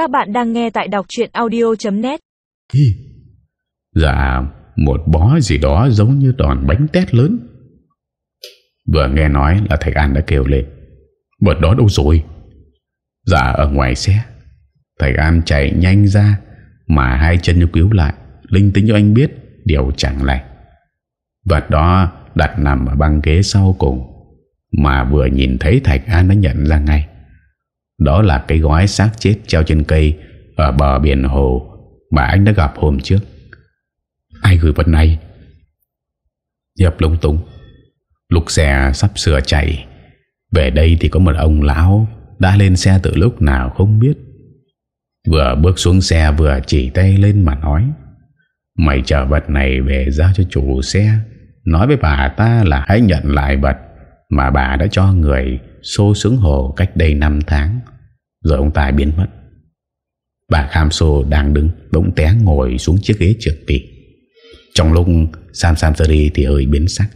Các bạn đang nghe tại đọc chuyện audio.net Hi. Dạ một bó gì đó giống như đòn bánh tét lớn. Vừa nghe nói là thầy An đã kêu lên. Vật đó đâu rồi? Dạ ở ngoài xe. Thầy An chạy nhanh ra, Mà hai chân như cứu lại. Linh tính cho anh biết, Điều chẳng lành. Vật đó đặt nằm ở băng ghế sau cùng, Mà vừa nhìn thấy Thạch An đã nhận ra ngay. Đó là cái gói xác chết treo trên cây Ở bờ biển hồ Mà anh đã gặp hôm trước. Ai gửi vật này? Hiệp lung tung Lúc xe sắp sửa chạy. Về đây thì có một ông lão Đã lên xe từ lúc nào không biết. Vừa bước xuống xe Vừa chỉ tay lên mà nói, Mày chở vật này về giao cho chủ xe, Nói với bà ta là hãy nhận lại vật. Mà bà đã cho người Xô xuống hồ cách đây 5 tháng, Rồi ông Tài biến mất. Bà Kham Sô đang đứng Bỗng té ngồi xuống chiếc ghế trượt tỉ. Trong lúc Sam Sam Sari thì hơi biến sắc.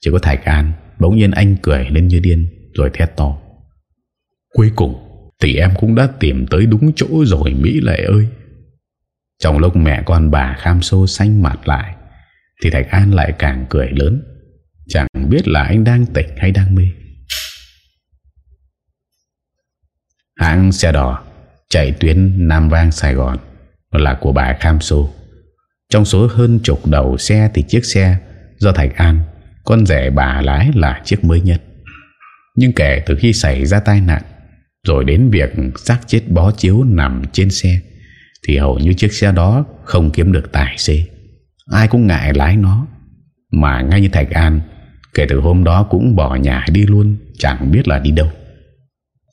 Chỉ có Thạch An, Bỗng nhiên anh cười lên như điên, Rồi thét to. Cuối cùng, thì em cũng đã tìm tới đúng chỗ rồi, Mỹ Lệ ơi. Trong lúc mẹ con bà Kham Sô xanh mặt lại, Thì Thạch An lại càng cười lớn. Chẳng biết là anh đang tỉnh hay đang mê. Hãng xe đỏ Chạy tuyến Nam Vang, Sài Gòn. Là của bà Kham Sô. Trong số hơn chục đầu xe Thì chiếc xe do Thạch An, Con rẻ bà lái là chiếc mới nhất. Nhưng kể từ khi xảy ra tai nạn, Rồi đến việc xác chết bó chiếu nằm trên xe, Thì hầu như chiếc xe đó Không kiếm được tài xế. Ai cũng ngại lái nó. Mà ngay như Thạch An, Kể từ hôm đó cũng bỏ nhà đi luôn, Chẳng biết là đi đâu.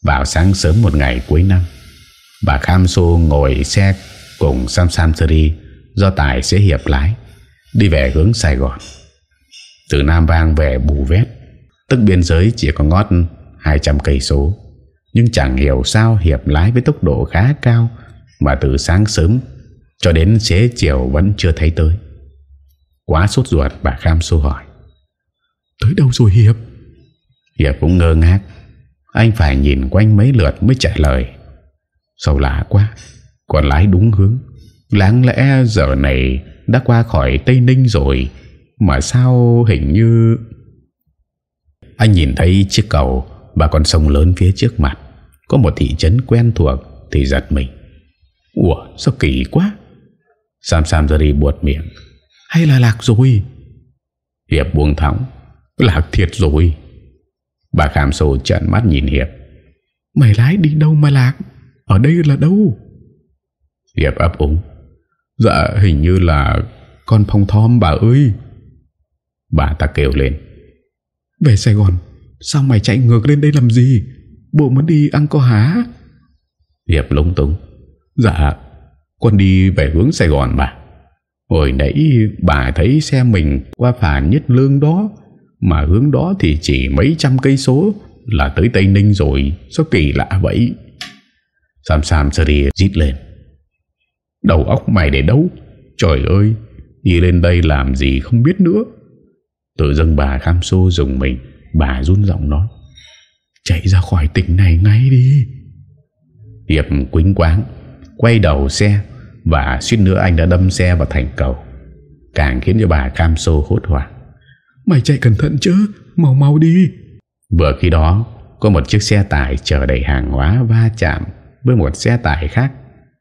Vào sáng sớm một ngày cuối năm, Bà Kham Sô ngồi xe Cùng Sam Sam Seri Do tài xế hiệp lái, Đi về hướng Sài Gòn. Từ Nam Vang về Bù Vét, Tức biên giới chỉ có ngót 200 cây số. Nhưng chẳng hiểu sao Hiệp lái với tốc độ khá cao Mà từ sáng sớm Cho đến xế chiều vẫn chưa thấy tới. Quá sốt ruột bà Kham Sô hỏi. Tới đâu rồi Hiệp? Hiệp cũng ngơ ngác. Anh phải nhìn quanh mấy lượt mới trả lời. Sao lạ quá Còn lái đúng hướng. Láng lẽ giờ này Đã qua khỏi Tây Ninh rồi Mà sao hình như Anh nhìn thấy chiếc cầu Và con sông lớn phía trước mặt. Có một thị trấn quen thuộc Thì giật mình. Ủa sao kỳ quá? Sam Sam ra đi buột miệng Hay là lạc rồi? Hiệp buông thóng Lạc thiệt rồi. Bà Kham Sô trận mắt nhìn Hiệp. Mày lái đi đâu mà lạc? Ở đây là đâu? Hiệp ấp úng. Dạ hình như là Con phong thom bà ơi. Bà ta kêu lên. Về Sài Gòn Sao mày chạy ngược lên đây làm gì? Bộ muốn đi ăn co há? Hiệp lúng túng. Dạ Con đi về hướng Sài Gòn bà Hồi nãy bà thấy xe mình qua phà nhất lương đó, Mà hướng đó thì chỉ mấy trăm cây số Là tới Tây Ninh rồi, Sao kỳ lạ vậy? Sam Sam Sari rít lên. Đầu óc mày để đâu? Trời ơi, Đi lên đây làm gì không biết nữa. Tự dưng bà Kham xô dùng mình, Bà run giọng nói. Chạy ra khỏi tỉnh này ngay đi. Hiệp quính quáng Quay đầu xe. Và suýt nữa anh đã đâm xe vào thành cầu Càng khiến cho bà Cam Sô hốt hoảng. Mày chạy cẩn thận chứ Mau mau đi. Vừa khi đó Có một chiếc xe tải chở đầy hàng hóa va chạm Với một xe tải khác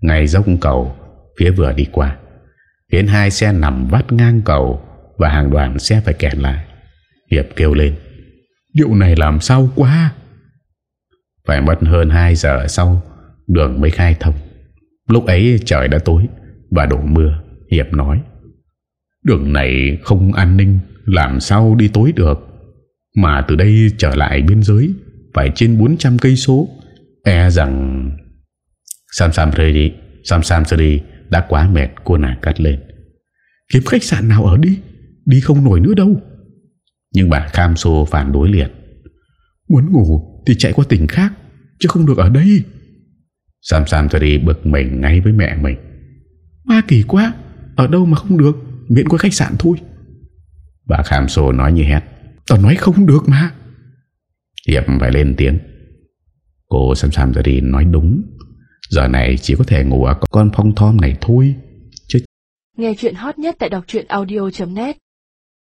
Ngay dốc cầu Phía vừa đi qua Khiến hai xe nằm vắt ngang cầu Và hàng đoàn xe phải kẹt lại Hiệp kêu lên. Điều này làm sao quá? Phải mất hơn 2 giờ sau Đường mới khai thông Lúc ấy trời đã tối Và đổ mưa, Hiệp nói, Đường này không an ninh, Làm sao đi tối được? Mà từ đây trở lại biên giới, Phải trên 400 cây số. E rằng Sam Sam Freddy Sam Sam Freddy đã quá mệt cô nàng cắt lên. Kiếm khách sạn nào ở đi? Đi không nổi nữa đâu. Nhưng bà Kham Sô phản đối liền, Muốn ngủ thì chạy qua tỉnh khác, Chứ không được ở đây. Sam Sam Freddy bực mình ngay với mẹ mình. Ma kỳ quá Ở đâu mà không được Miễn có khách sạn thôi. Bà Kham Sô nói như hét. Tao nói không được mà. Hiệp phải lên tiếng. Cô Sam Sam Freddy nói đúng. Giờ này chỉ có thể ngủ ở con phong thom này thôi. Nghe chuyện hot nhất tại đọc audio.net